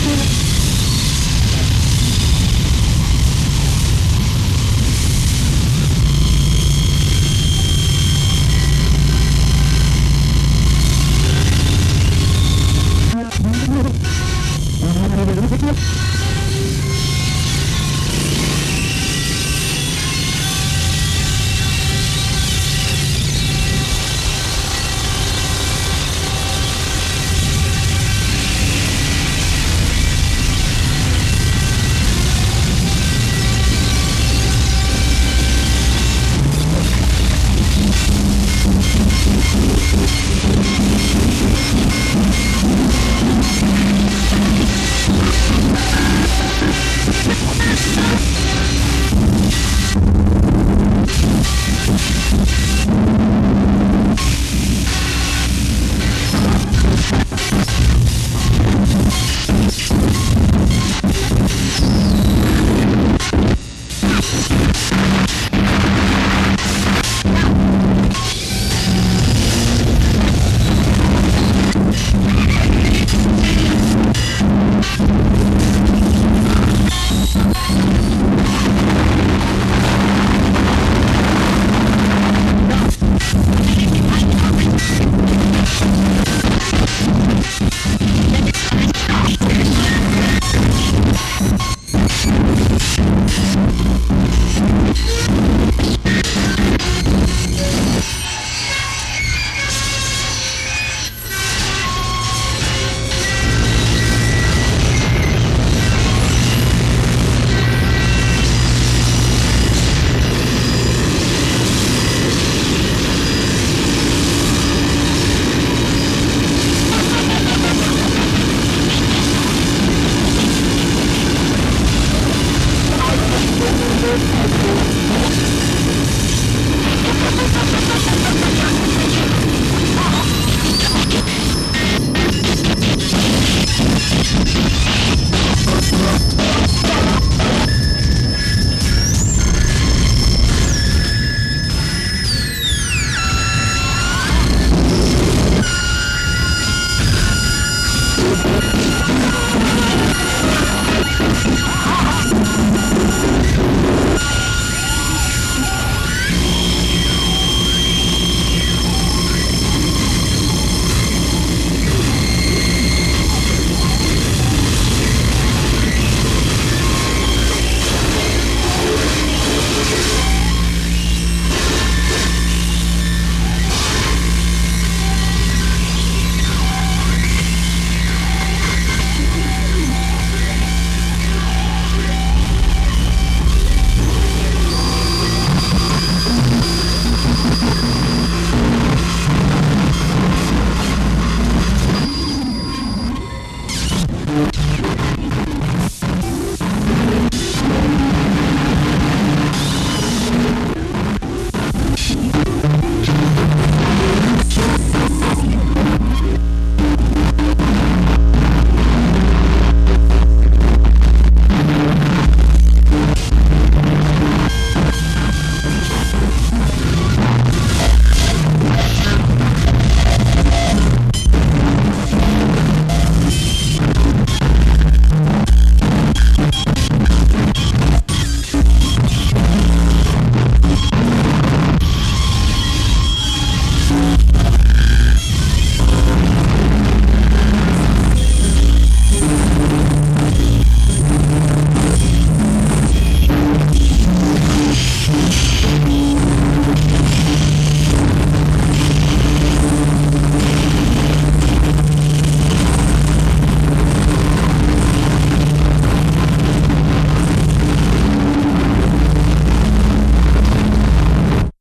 you